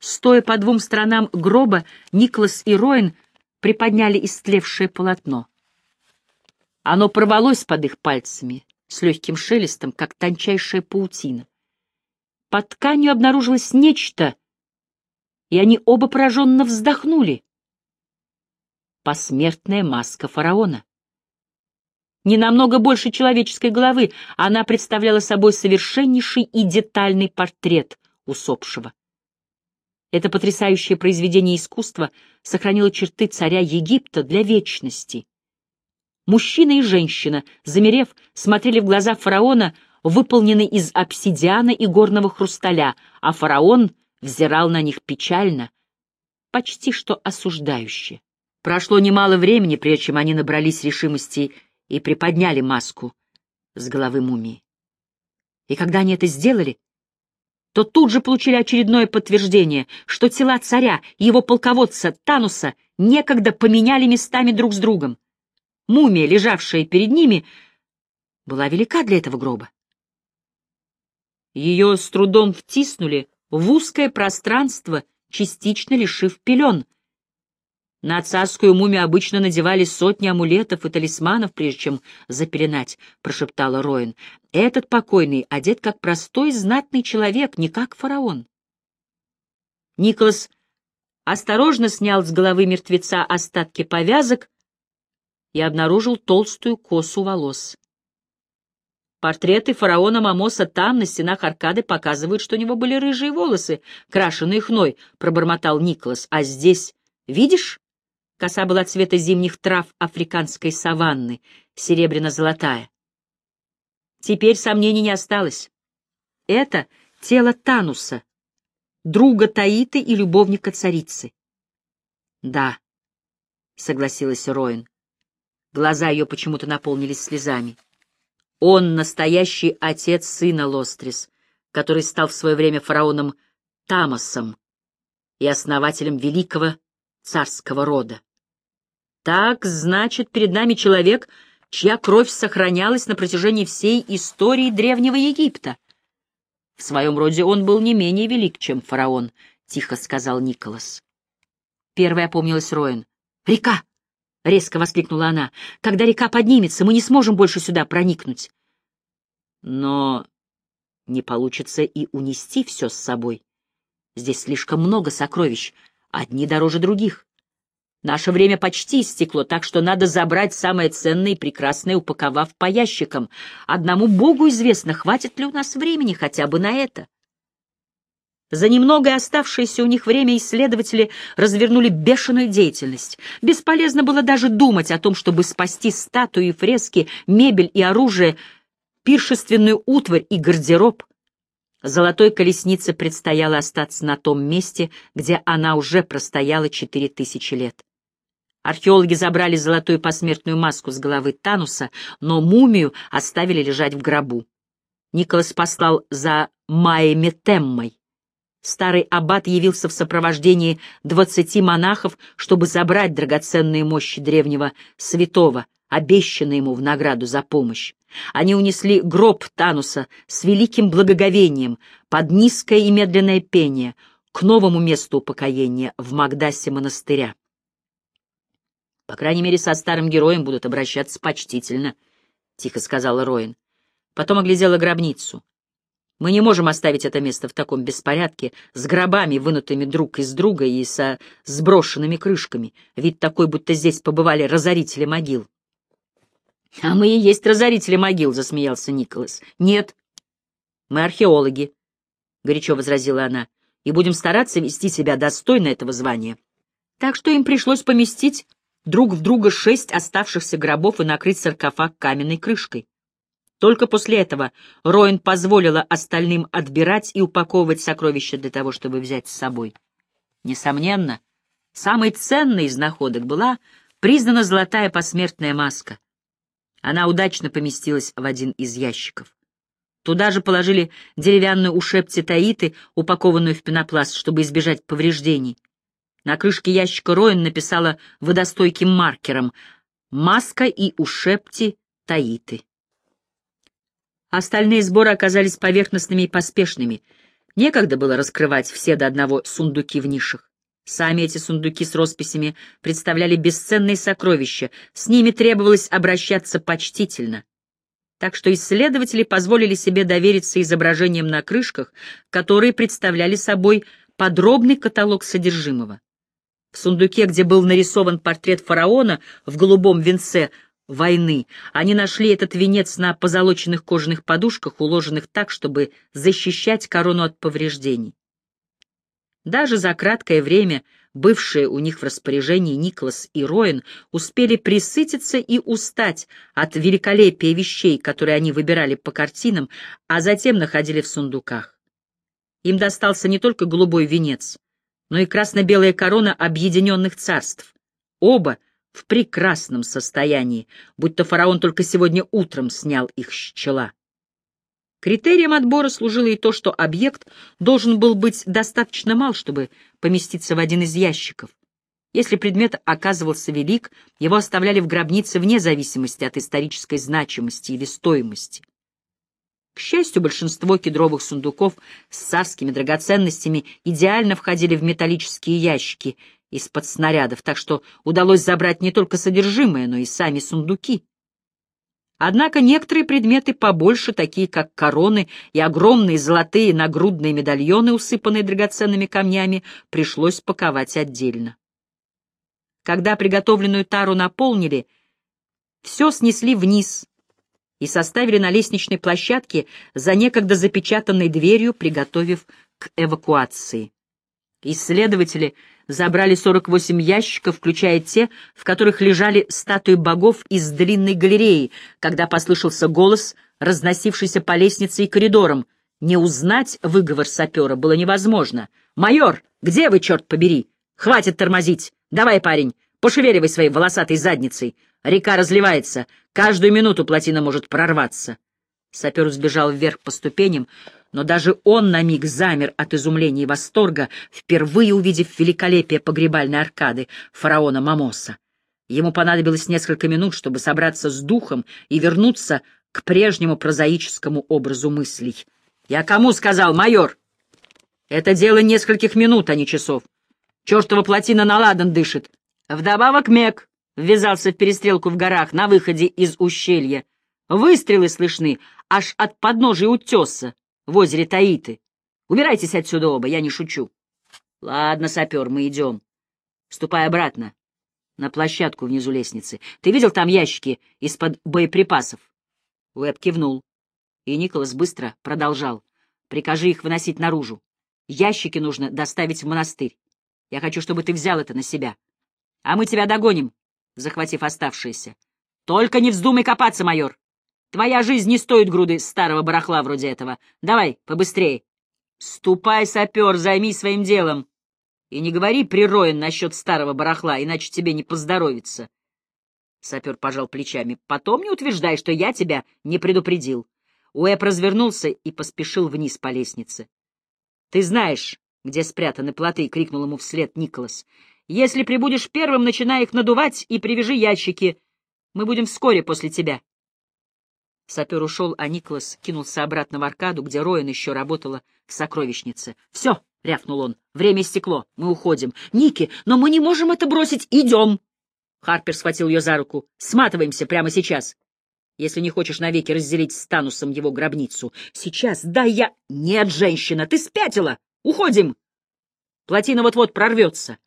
Стоя по двум сторонам гроба, Николас и Роин приподняли истлевшее полотно. Оно порвалось под их пальцами с легким шелестом, как тончайшая паутина. Под тканью обнаружилось нечто, и они оба пораженно вздохнули. Посмертная маска фараона. Не намного больше человеческой головы, она представляла собой совершеннейший и детальный портрет усопшего. Это потрясающее произведение искусства сохранило черты царя Египта для вечности. Мужчина и женщина, замерев, смотрели в глаза фараона, выполненные из обсидиана и горного хрусталя, а фараон взирал на них печально, почти что осуждающе. Прошло немало времени, прежде чем они набрались решимости и приподняли маску с головы мумии. И когда они это сделали, то тут же получили очередное подтверждение, что тела царя и его полководца Тануса некогда поменяли местами друг с другом. Мумия, лежавшая перед ними, была велика для этого гроба. Ее с трудом втиснули в узкое пространство, частично лишив пелен. На царскую мумию обычно надевали сотни амулетов и талисманов, прежде чем запеленать, — прошептала Роин. Этот покойный одет как простой знатный человек, не как фараон. Николас осторожно снял с головы мертвеца остатки повязок и обнаружил толстую косу волос. Портреты фараона Мамоса там, на стенах аркады, показывают, что у него были рыжие волосы, крашеные хной, — пробормотал Николас. А здесь, видишь? Коса была цвета зимних трав африканской саванны, серебряно-золотая. Теперь сомнений не осталось. Это тело Тануса, друга Таиты и любовника царицы. Да, — согласилась Роин. Глаза ее почему-то наполнились слезами. Он настоящий отец сына Лострис, который стал в свое время фараоном Тамосом и основателем великого царского рода. Так, значит, перед нами человек, чья кровь сохранялась на протяжении всей истории Древнего Египта. В своем роде он был не менее велик, чем фараон, — тихо сказал Николас. Первая опомнилась Роин. «Река! — резко воскликнула она. — Когда река поднимется, мы не сможем больше сюда проникнуть. Но не получится и унести все с собой. Здесь слишком много сокровищ, одни дороже других. Наше время почти истекло, так что надо забрать самое ценное и прекрасное, упаковав по ящикам. Одному Богу известно, хватит ли у нас времени хотя бы на это. За немногое оставшееся у них время исследователи развернули бешеную деятельность. Бесполезно было даже думать о том, чтобы спасти статуи, фрески, мебель и оружие, пиршественную утварь и гардероб. Золотой колеснице предстояло остаться на том месте, где она уже простояла четыре тысячи лет. Археологи забрали золотую посмертную маску с головы Тануса, но мумию оставили лежать в гробу. Николас послал за Майей Теммой. Старый аббат явился в сопровождении двадцати монахов, чтобы забрать драгоценные мощи древнего святого, обещанные ему в награду за помощь. Они унесли гроб Тануса с великим благоговением под низкое и медленное пение к новому месту упокоения в Магдасе монастыря. По крайней мере, со старым героем будут обращаться почтительно, — тихо сказала Роин. Потом оглядела гробницу. Мы не можем оставить это место в таком беспорядке, с гробами, вынутыми друг из друга и со сброшенными крышками. Вид такой, будто здесь побывали разорители могил. — А мы и есть разорители могил, — засмеялся Николас. — Нет, мы археологи, — горячо возразила она, — и будем стараться вести себя достойно этого звания. Так что им пришлось поместить друг в друга шесть оставшихся гробов и накрыть саркофаг каменной крышкой. Только после этого Роин позволила остальным отбирать и упаковывать сокровища для того, чтобы взять с собой. Несомненно, самой ценной из находок была признана золотая посмертная маска. Она удачно поместилась в один из ящиков. Туда же положили деревянную ушепти таиты, упакованную в пенопласт, чтобы избежать повреждений. На крышке ящика Роин написала водостойким маркером «Маска и ушепти таиты». Остальные сборы оказались поверхностными и поспешными. Некогда было раскрывать все до одного сундуки в нишах. Сами эти сундуки с росписями представляли бесценные сокровища, с ними требовалось обращаться почтительно. Так что исследователи позволили себе довериться изображениям на крышках, которые представляли собой подробный каталог содержимого. В сундуке, где был нарисован портрет фараона в голубом венце войны, они нашли этот венец на позолоченных кожаных подушках, уложенных так, чтобы защищать корону от повреждений. Даже за краткое время бывшие у них в распоряжении Николас и Роин успели присытиться и устать от великолепия вещей, которые они выбирали по картинам, а затем находили в сундуках. Им достался не только голубой венец, но и красно-белая корона объединенных царств. Оба в прекрасном состоянии, будто фараон только сегодня утром снял их с чела. Критерием отбора служило и то, что объект должен был быть достаточно мал, чтобы поместиться в один из ящиков. Если предмет оказывался велик, его оставляли в гробнице вне зависимости от исторической значимости или стоимости. К счастью, большинство кедровых сундуков с царскими драгоценностями идеально входили в металлические ящики из-под снарядов, так что удалось забрать не только содержимое, но и сами сундуки. Однако некоторые предметы побольше, такие как короны и огромные золотые нагрудные медальоны, усыпанные драгоценными камнями, пришлось паковать отдельно. Когда приготовленную тару наполнили, все снесли вниз и составили на лестничной площадке за некогда запечатанной дверью, приготовив к эвакуации. Исследователи забрали 48 ящиков, включая те, в которых лежали статуи богов из длинной галереи, когда послышался голос, разносившийся по лестнице и коридорам. Не узнать выговор сапера было невозможно. «Майор, где вы, черт побери? Хватит тормозить! Давай, парень, пошевеливай своей волосатой задницей! Река разливается, каждую минуту плотина может прорваться!» Сапер сбежал вверх по ступеням, но даже он на миг замер от изумления и восторга, впервые увидев великолепие погребальной аркады фараона Мамоса. Ему понадобилось несколько минут, чтобы собраться с духом и вернуться к прежнему прозаическому образу мыслей. «Я кому сказал, майор?» «Это дело нескольких минут, а не часов. Чертова плотина наладан дышит. Вдобавок Мек ввязался в перестрелку в горах на выходе из ущелья. Выстрелы слышны аж от подножия утеса в озере Таиты. Убирайтесь отсюда оба, я не шучу. Ладно, сапер, мы идем. Ступай обратно, на площадку внизу лестницы. Ты видел там ящики из-под боеприпасов? Уэб кивнул. И Николас быстро продолжал. Прикажи их выносить наружу. Ящики нужно доставить в монастырь. Я хочу, чтобы ты взял это на себя. А мы тебя догоним, захватив оставшиеся. Только не вздумай копаться, майор. Твоя жизнь не стоит груды старого барахла вроде этого. Давай, побыстрее. Ступай, сапер, займись своим делом. И не говори прироен насчет старого барахла, иначе тебе не поздоровится. Сапер пожал плечами. Потом не утверждай, что я тебя не предупредил. Уэб развернулся и поспешил вниз по лестнице. — Ты знаешь, где спрятаны плоты, — крикнул ему вслед Николас. — Если прибудешь первым, начинай их надувать и привяжи ящики. Мы будем вскоре после тебя. Сапер ушел, а Николас кинулся обратно в аркаду, где Роин еще работала в сокровищнице. «Все!» — рявкнул он. «Время стекло. Мы уходим. Ники, но мы не можем это бросить. Идем!» Харпер схватил ее за руку. «Сматываемся прямо сейчас. Если не хочешь навеки разделить с Танусом его гробницу. Сейчас, да я... Нет, женщина, ты спятила! Уходим!» Плотина вот-вот прорвется.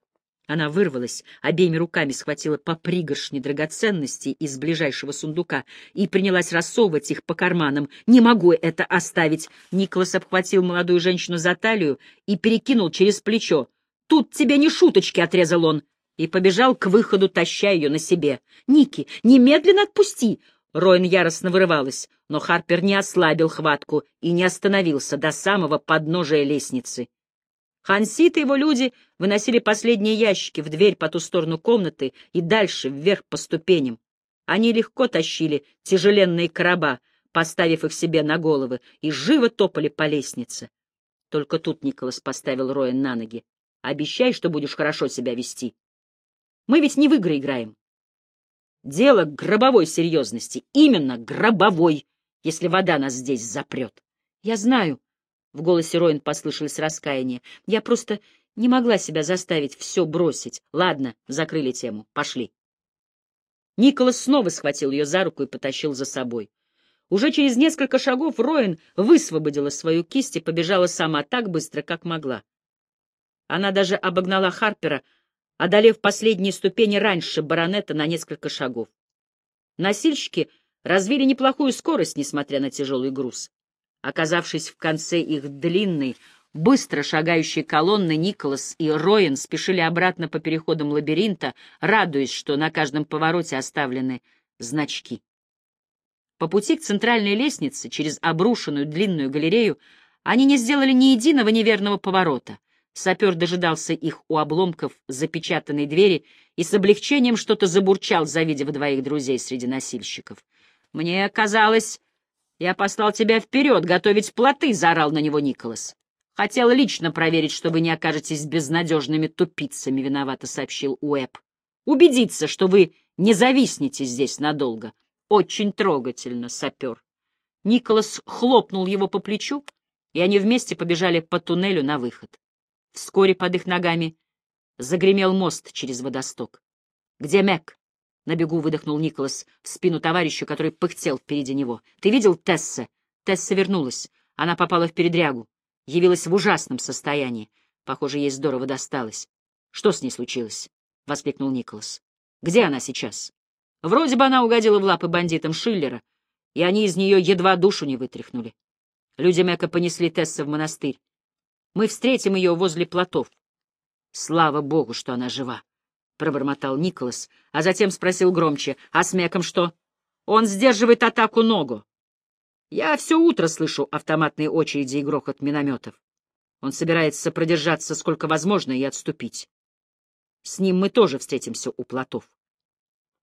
Она вырвалась, обеими руками схватила по пригоршне драгоценностей из ближайшего сундука и принялась рассовывать их по карманам. «Не могу это оставить!» Николас обхватил молодую женщину за талию и перекинул через плечо. «Тут тебе не шуточки!» — отрезал он и побежал к выходу, таща ее на себе. «Ники, немедленно отпусти!» Роин яростно вырывалась, но Харпер не ослабил хватку и не остановился до самого подножия лестницы. Хансит и его люди выносили последние ящики в дверь по ту сторону комнаты и дальше вверх по ступеням. Они легко тащили тяжеленные короба, поставив их себе на головы, и живо топали по лестнице. Только тут Николас поставил Роя на ноги. «Обещай, что будешь хорошо себя вести. Мы ведь не в игры играем. Дело гробовой серьезности, именно гробовой, если вода нас здесь запрет. Я знаю, В голосе Роин послышалось раскаяние. «Я просто не могла себя заставить все бросить. Ладно, закрыли тему. Пошли». Николас снова схватил ее за руку и потащил за собой. Уже через несколько шагов Роин высвободила свою кисть и побежала сама так быстро, как могла. Она даже обогнала Харпера, одолев последние ступени раньше баронета на несколько шагов. Носильщики развили неплохую скорость, несмотря на тяжелый груз. Оказавшись в конце их длинной, быстро шагающей колонны, Николас и Роин спешили обратно по переходам лабиринта, радуясь, что на каждом повороте оставлены значки. По пути к центральной лестнице, через обрушенную длинную галерею, они не сделали ни единого неверного поворота. Сапер дожидался их у обломков запечатанной двери и с облегчением что-то забурчал, завидев двоих друзей среди носильщиков. «Мне казалось, я послал тебя вперед готовить плоты», — заорал на него Николас. «Хотел лично проверить, что вы не окажетесь безнадежными тупицами», — виновато сообщил Уэб. «Убедиться, что вы не зависнете здесь надолго. Очень трогательно, сапер». Николас хлопнул его по плечу, и они вместе побежали по туннелю на выход. Вскоре под их ногами загремел мост через водосток. «Где Мэг?» — на бегу выдохнул Николас в спину товарищу, который пыхтел впереди него. «Ты видел Тесса?» Тесса вернулась. Она попала в передрягу. Явилась в ужасном состоянии. Похоже, ей здорово досталось. «Что с ней случилось?» — воскликнул Николас. «Где она сейчас?» «Вроде бы она угодила в лапы бандитам Шиллера, и они из нее едва душу не вытряхнули. Люди Мека понесли Тесса в монастырь. Мы встретим ее возле плотов. Слава богу, что она жива. — пробормотал Николас, а затем спросил громче, — а с Меком что? Он сдерживает атаку ногу. Я все утро слышу автоматные очереди и грохот минометов. Он собирается продержаться сколько возможно и отступить. С ним мы тоже встретимся у плотов.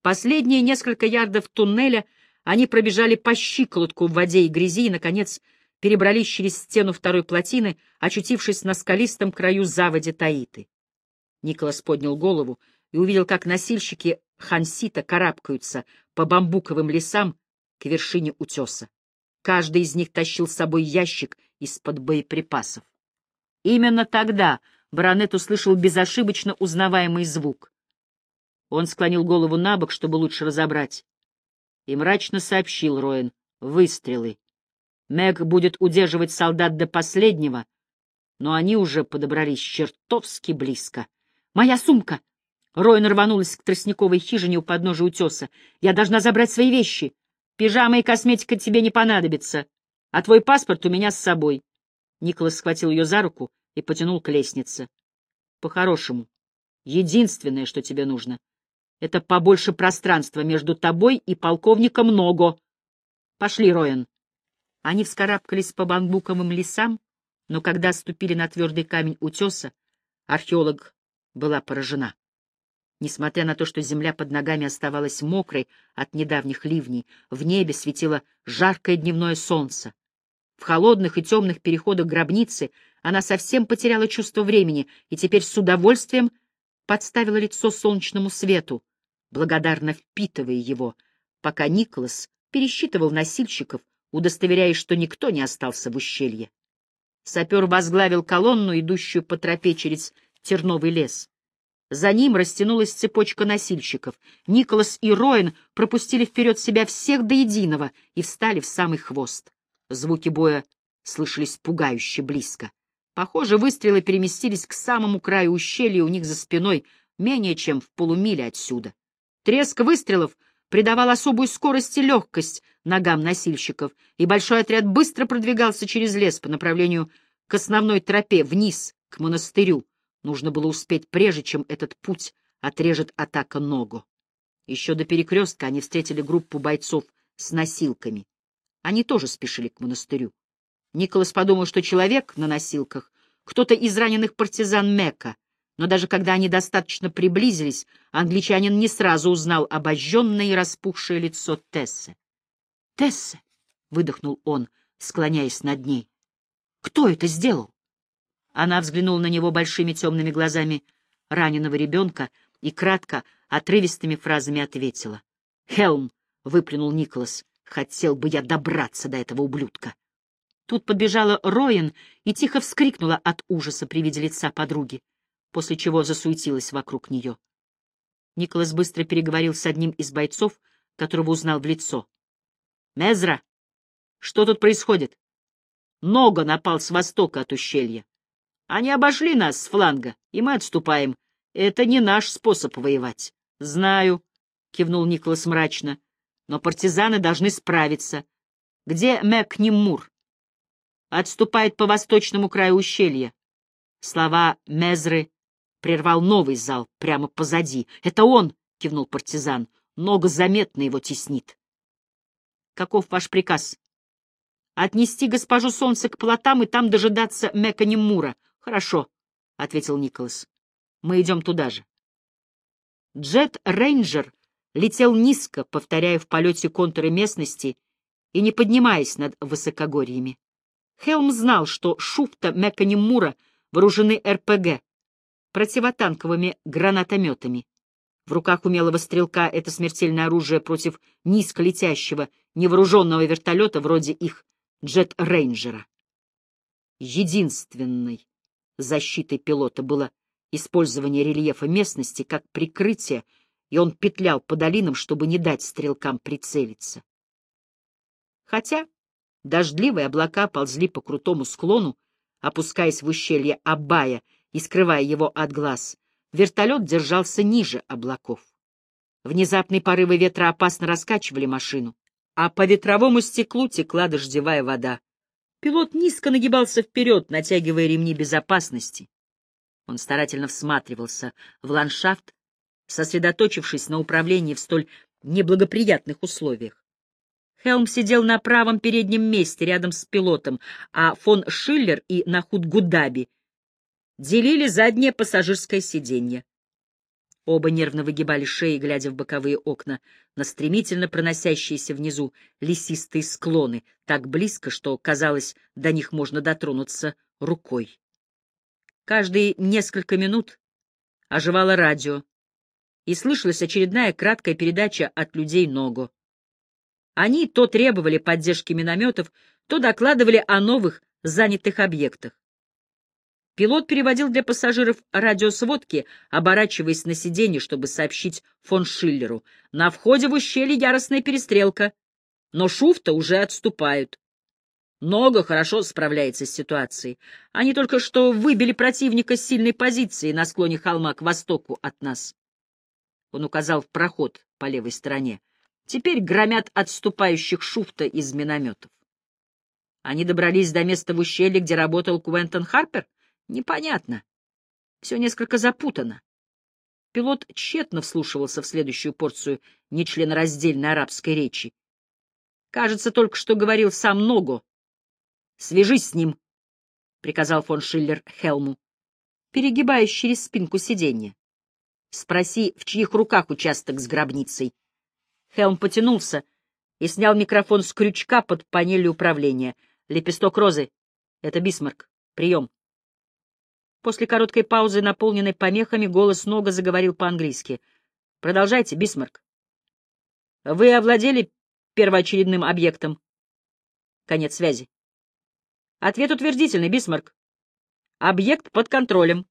Последние несколько ярдов туннеля они пробежали по щиколотку в воде и грязи и, наконец, перебрались через стену второй плотины, очутившись на скалистом краю заводи Таиты. Николас поднял голову и увидел, как носильщики Хансита карабкаются по бамбуковым лесам к вершине утеса. Каждый из них тащил с собой ящик из-под боеприпасов. Именно тогда баронет услышал безошибочно узнаваемый звук. Он склонил голову на бок, чтобы лучше разобрать, и мрачно сообщил Роэн — выстрелы. Мэг будет удерживать солдат до последнего, но они уже подобрались чертовски близко. «Моя сумка!» Ройн рванулась к тростниковой хижине у подножия утеса. «Я должна забрать свои вещи. Пижама и косметика тебе не понадобятся, а твой паспорт у меня с собой». Николас схватил ее за руку и потянул к лестнице. «По-хорошему, единственное, что тебе нужно, это побольше пространства между тобой и полковником Ного. Пошли, Роэн». Они вскарабкались по бамбуковым лесам, но когда ступили на твердый камень утеса, археолог была поражена. Несмотря на то, что земля под ногами оставалась мокрой от недавних ливней, в небе светило жаркое дневное солнце. В холодных и темных переходах гробницы она совсем потеряла чувство времени и теперь с удовольствием подставила лицо солнечному свету, благодарно впитывая его, пока Николас пересчитывал носильщиков, удостоверяясь, что никто не остался в ущелье. Сапер возглавил колонну, идущую по тропе через терновый лес. За ним растянулась цепочка носильщиков. Николас и Роин пропустили вперед себя всех до единого и встали в самый хвост. Звуки боя слышались пугающе близко. Похоже, выстрелы переместились к самому краю ущелья у них за спиной, менее чем в полумиле отсюда. Треск выстрелов придавал особую скорость и легкость ногам носильщиков, и большой отряд быстро продвигался через лес по направлению к основной тропе, вниз, к монастырю. Нужно было успеть, прежде чем этот путь отрежет атака ногу. Еще до перекрестка они встретили группу бойцов с носилками. Они тоже спешили к монастырю. Николас подумал, что человек на носилках — кто-то из раненых партизан Мека, но даже когда они достаточно приблизились, англичанин не сразу узнал обожженное и распухшее лицо Тессы. «Тесса!» — выдохнул он, склоняясь над ней. «Кто это сделал?» Она взглянула на него большими темными глазами раненого ребенка и кратко, отрывистыми фразами ответила. «Хелм!» — выплюнул Николас. «Хотел бы я добраться до этого ублюдка!» Тут подбежала Роен и тихо вскрикнула от ужаса при виде лица подруги, после чего засуетилась вокруг нее. Николас быстро переговорил с одним из бойцов, которого узнал в лицо. «Мезра, что тут происходит?» Нога напал с востока от ущелья. Они обошли нас с фланга, и мы отступаем. Это не наш способ воевать. — Знаю, — кивнул Николас мрачно, — но партизаны должны справиться. Где Мэкнимур? Отступает по восточному краю ущелья. Слова Мезры прервал новый зал прямо позади. — Это он! — кивнул партизан. — Нога заметно его теснит. — Каков ваш приказ? — Отнести госпожу Солнце к плотам и там дожидаться Мэканимура. — Хорошо, — ответил Николас. — Мы идем туда же. Джет Рейнджер летел низко, повторяя в полете контуры местности и не поднимаясь над высокогорьями. Хелм знал, что Шуфта Мэканимура вооружены РПГ, противотанковыми гранатометами. В руках умелого стрелка это смертельное оружие против низколетящего, невооруженного вертолета вроде их Джет-Рейнджера. Единственной защитой пилота было использование рельефа местности как прикрытие, и он петлял по долинам, чтобы не дать стрелкам прицелиться. Хотя дождливые облака ползли по крутому склону, опускаясь в ущелье Абая и скрывая его от глаз, вертолет держался ниже облаков. Внезапные порывы ветра опасно раскачивали машину, а по ветровому стеклу текла дождевая вода. Пилот низко нагибался вперед, натягивая ремни безопасности. Он старательно всматривался в ландшафт, сосредоточившись на управлении в столь неблагоприятных условиях. Хелм сидел на правом переднем месте рядом с пилотом, а фон Шиллер и Нахуд Гудаби делили заднее пассажирское сиденье. Оба нервно выгибали шеи, глядя в боковые окна, на стремительно проносящиеся внизу лесистые склоны, так близко, что, казалось, до них можно дотронуться рукой. Каждые несколько минут оживало радио, и слышалась очередная краткая передача от людей Ногу. Они то требовали поддержки минометов, то докладывали о новых занятых объектах. Пилот переводил для пассажиров радиосводки, оборачиваясь на сиденье, чтобы сообщить фон Шиллеру. На входе в ущелье яростная перестрелка, но шуфта уже отступают. Много хорошо справляется с ситуацией. Они только что выбили противника с сильной позиции на склоне холма к востоку от нас. Он указал в проход по левой стороне. Теперь громят отступающих шуфта из минометов. Они добрались до места в ущелье, где работал Куэнтон Харпер? Непонятно. Все несколько запутано. Пилот тщетно вслушивался в следующую порцию нечленораздельной арабской речи. Кажется, только что говорил сам Ного. «Свяжись с ним», — приказал фон Шиллер Хелму, перегибаясь через спинку сиденья. «Спроси, в чьих руках участок с гробницей». Хелм потянулся и снял микрофон с крючка под панелью управления. «Лепесток розы. Это Бисмарк. Прием». После короткой паузы, наполненной помехами, голос Нога заговорил по-английски. «Продолжайте, Бисмарк». «Вы овладели первоочередным объектом?» Конец связи. Ответ утвердительный, Бисмарк. Объект под контролем.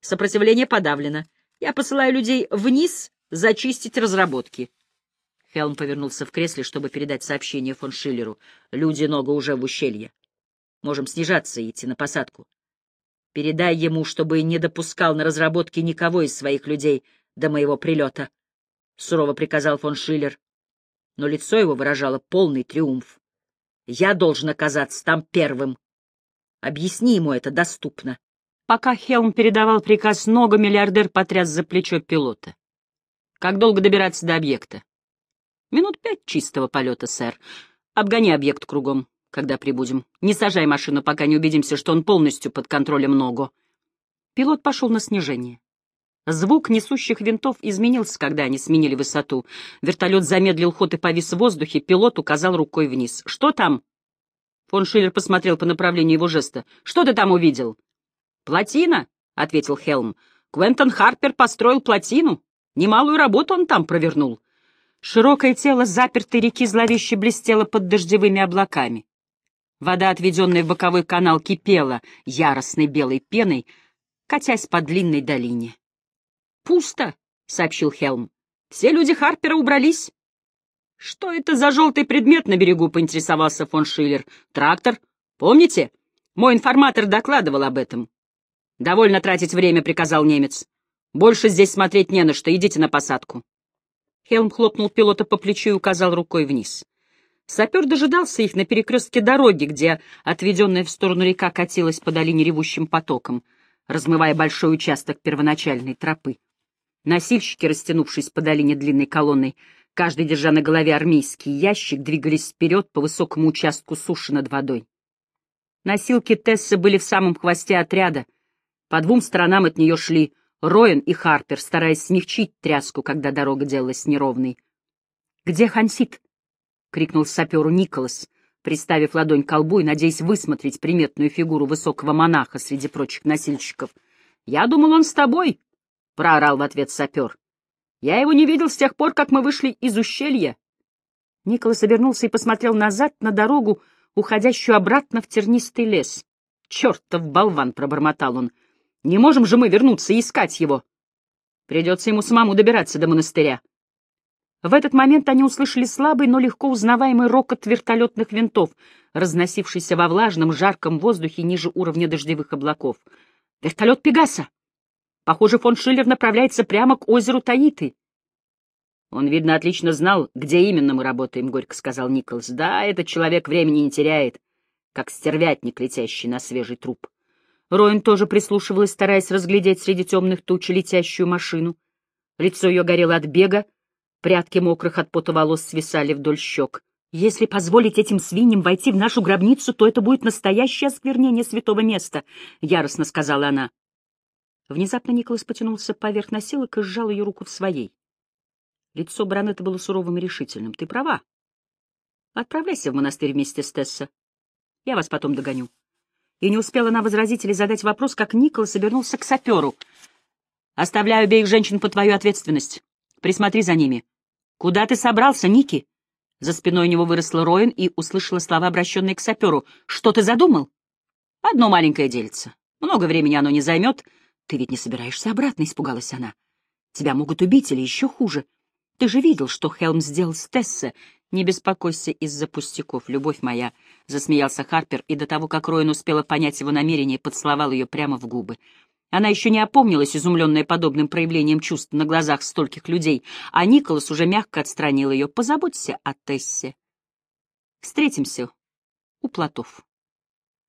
Сопротивление подавлено. Я посылаю людей вниз зачистить разработки. Хелм повернулся в кресле, чтобы передать сообщение фон Шиллеру. Люди Ного уже в ущелье. Можем снижаться и идти на посадку. Передай ему, чтобы не допускал на разработке никого из своих людей до моего прилета, — сурово приказал фон Шиллер. Но лицо его выражало полный триумф. Я должен оказаться там первым. Объясни ему это доступно. Пока Хелм передавал приказ ногу, миллиардер потряс за плечо пилота. Как долго добираться до объекта? Минут пять чистого полета, сэр. Обгони объект кругом когда прибудем. Не сажай машину, пока не убедимся, что он полностью под контролем ногу. Пилот пошел на снижение. Звук несущих винтов изменился, когда они сменили высоту. Вертолет замедлил ход и повис в воздухе, пилот указал рукой вниз. «Что там?» Фон Шиллер посмотрел по направлению его жеста. «Что ты там увидел?» «Плотина», — ответил Хелм. «Квентон Харпер построил плотину. Немалую работу он там провернул». Широкое тело запертой реки зловеще блестело под дождевыми облаками. Вода, отведенная в боковой канал, кипела яростной белой пеной, катясь по длинной долине. «Пусто», — сообщил Хелм. «Все люди Харпера убрались». «Что это за желтый предмет на берегу?» — поинтересовался фон Шиллер. «Трактор. Помните? Мой информатор докладывал об этом». «Довольно тратить время», — приказал немец. «Больше здесь смотреть не на что. Идите на посадку». Хелм хлопнул пилота по плечу и указал рукой вниз. Сапер дожидался их на перекрестке дороги, где отведенная в сторону река катилась по долине ревущим потоком, размывая большой участок первоначальной тропы. Носильщики, растянувшись по долине длинной колонной, каждый держа на голове армейский ящик, двигались вперед по высокому участку суши над водой. Носилки Тессы были в самом хвосте отряда. По двум сторонам от нее шли Роэн и Харпер, стараясь смягчить тряску, когда дорога делалась неровной. «Где Хансит?» — крикнул саперу Николас, приставив ладонь к колбу и надеясь высмотреть приметную фигуру высокого монаха среди прочих носильщиков. «Я думал, он с тобой», — проорал в ответ сапер. «Я его не видел с тех пор, как мы вышли из ущелья». Николас обернулся и посмотрел назад на дорогу, уходящую обратно в тернистый лес. «Чертов болван!» — пробормотал он. «Не можем же мы вернуться и искать его. Придется ему самому добираться до монастыря». В этот момент они услышали слабый, но легко узнаваемый рокот вертолетных винтов, разносившийся во влажном, жарком воздухе ниже уровня дождевых облаков. «Вертолет Пегаса! Похоже, фон Шиллер направляется прямо к озеру Таиты». «Он, видно, отлично знал, где именно мы работаем», — горько сказал Николс. «Да, этот человек времени не теряет, как стервятник, летящий на свежий труп». Роин тоже прислушивалась, стараясь разглядеть среди темных туч летящую машину. Лицо ее горело от бега, Прядки мокрых от пота волос свисали вдоль щек. Если позволить этим свиньям войти в нашу гробницу, то это будет настоящее осквернение святого места, — яростно сказала она. Внезапно Николас потянулся поверх носилок и сжал ее руку в своей. Лицо Бранета было суровым и решительным. — Ты права. Отправляйся в монастырь вместе с Тесса. Я вас потом догоню. И не успела она возразить или задать вопрос, как Николас обернулся к саперу. — Оставляю обеих женщин по твою ответственность. Присмотри за ними. Куда ты собрался, Ники? За спиной у него выросла Роин и услышала слова, обращенные к саперу. Что ты задумал? Одно маленькое дельце. Много времени оно не займет. Ты ведь не собираешься обратно, испугалась она. Тебя могут убить или еще хуже. Ты же видел, что Хелм сделал с Тессе. Не беспокойся из-за пустяков, любовь моя, — засмеялся Харпер, и до того, как Роин успела понять его намерение, поцеловал ее прямо в губы. Она еще не опомнилась, изумленная подобным проявлением чувств на глазах стольких людей, а Николас уже мягко отстранил ее. «Позаботься о Тессе. Встретимся у плотов».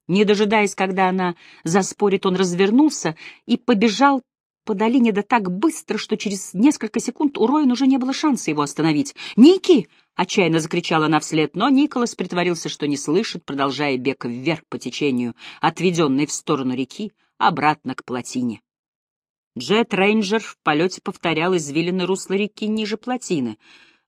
Не дожидаясь, когда она заспорит, он развернулся и побежал по долине да так быстро, что через несколько секунд у Роин уже не было шанса его остановить. «Ники!» — отчаянно закричала она вслед, но Николас притворился, что не слышит, продолжая бег вверх по течению, отведенной в сторону реки, обратно к плотине. Джет Рейнджер в полете повторял извилины русла реки ниже плотины.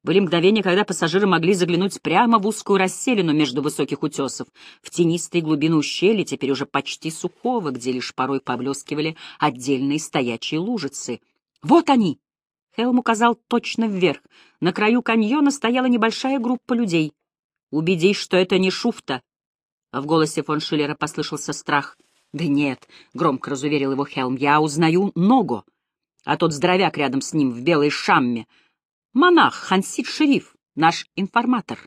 Были мгновения, когда пассажиры могли заглянуть прямо в узкую расселину между высоких утесов, в тенистые глубины ущелья, теперь уже почти сухого, где лишь порой поблескивали отдельные стоячие лужицы. «Вот они!» Хелм указал точно вверх. На краю каньона стояла небольшая группа людей. «Убедись, что это не шуфта!» В голосе фон Шиллера послышался страх — «Да нет», — громко разуверил его Хелм, — «я узнаю ногу, а тот здоровяк рядом с ним в белой шамме. Монах, Хансит-шериф, наш информатор».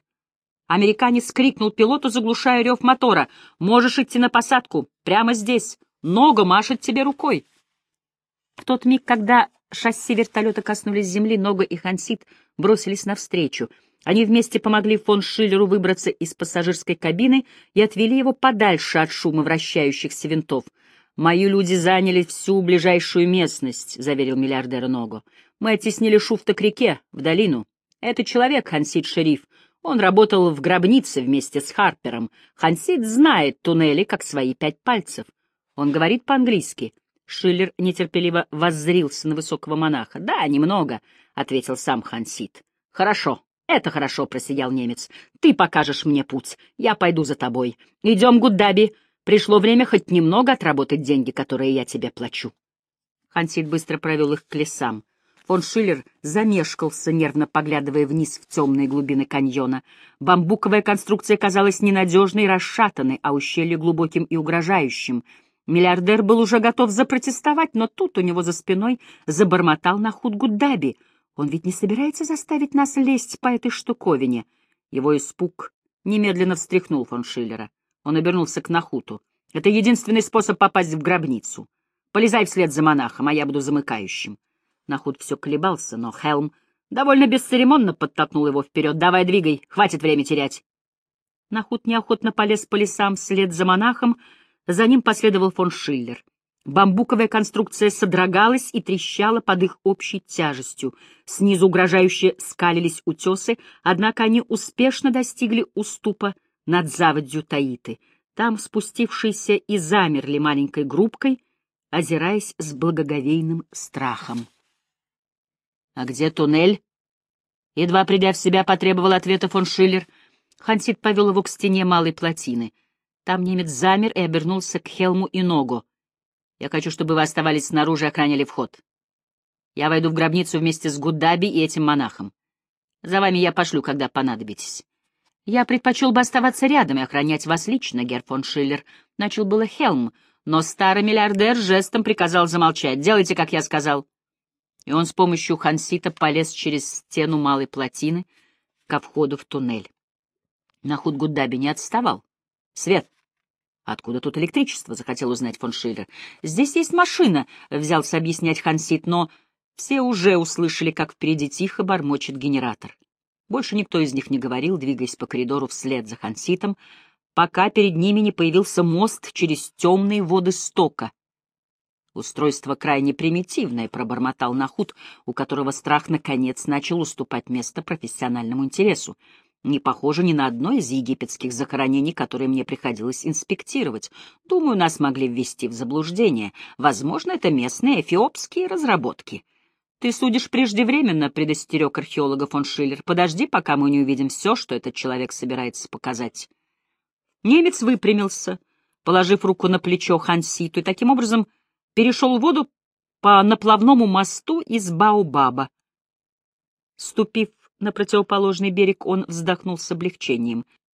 Американец крикнул пилоту, заглушая рев мотора. «Можешь идти на посадку, прямо здесь. Нога машет тебе рукой». В тот миг, когда шасси вертолета коснулись земли, Нога и Хансит бросились навстречу — они вместе помогли фон Шиллеру выбраться из пассажирской кабины и отвели его подальше от шума вращающихся винтов. «Мои люди заняли всю ближайшую местность», — заверил миллиардер Ного. «Мы оттеснили Шуфта к реке, в долину. Это человек, Хансид Шериф. Он работал в гробнице вместе с Харпером. Хансид знает туннели, как свои пять пальцев. Он говорит по-английски». Шиллер нетерпеливо воззрился на высокого монаха. «Да, немного», — ответил сам Хансид. «Хорошо. «Это хорошо», — просиял немец. «Ты покажешь мне путь. Я пойду за тобой. Идем, Гуддаби. Пришло время хоть немного отработать деньги, которые я тебе плачу». Хансид быстро провел их к лесам. Фон Шиллер замешкался, нервно поглядывая вниз в темные глубины каньона. Бамбуковая конструкция казалась ненадежной и расшатанной, а ущелье глубоким и угрожающим. Миллиардер был уже готов запротестовать, но тут у него за спиной забормотал на худ Гуддаби. Он ведь не собирается заставить нас лезть по этой штуковине. Его испуг немедленно встряхнул фон Шиллера. Он обернулся к Нахуту. «Это единственный способ попасть в гробницу. Полезай вслед за монахом, а я буду замыкающим». Нахуд все колебался, но Хелм довольно бесцеремонно подтолкнул его вперед. «Давай, двигай, хватит время терять!» Нахуд неохотно полез по лесам вслед за монахом, за ним последовал фон Шиллер. Бамбуковая конструкция содрогалась и трещала под их общей тяжестью. Снизу угрожающе скалились утесы, однако они успешно достигли уступа над заводью Таиты. Там спустившиеся и замерли маленькой группкой, озираясь с благоговейным страхом. «А где туннель?» Едва придя в себя, потребовал ответа фон Шиллер. Хансит повел его к стене малой плотины. Там немец замер и обернулся к Хелму и Ногу. «Я хочу, чтобы вы оставались снаружи и охраняли вход. Я войду в гробницу вместе с Гудаби и этим монахом. За вами я пошлю, когда понадобитесь». «Я предпочел бы оставаться рядом и охранять вас лично, Герр фон Шиллер», — начал было Хелм, но старый миллиардер жестом приказал замолчать. «Делайте, как я сказал» и он с помощью хансита полез через стену малой плотины ко входу в туннель. На Худгудаби не отставал. «Свет!» «Откуда тут электричество?» — захотел узнать фон Шиллер. «Здесь есть машина», — взялся объяснять Хансит, но все уже услышали, как впереди тихо бормочет генератор. Больше никто из них не говорил, двигаясь по коридору вслед за Ханситом, пока перед ними не появился мост через темные воды стока, Устройство крайне примитивное, пробормотал Нахут, у которого страх наконец начал уступать место профессиональному интересу. Не похоже ни на одно из египетских захоронений, которые мне приходилось инспектировать. Думаю, нас могли ввести в заблуждение. Возможно, это местные эфиопские разработки. Ты судишь преждевременно, предостерег археолога фон Шиллер. Подожди, пока мы не увидим все, что этот человек собирается показать. Немец выпрямился, положив руку на плечо Ханситу, и таким образом перешел воду по наплавному мосту из Баобаба. Ступив на противоположный берег, он вздохнул с облегчением.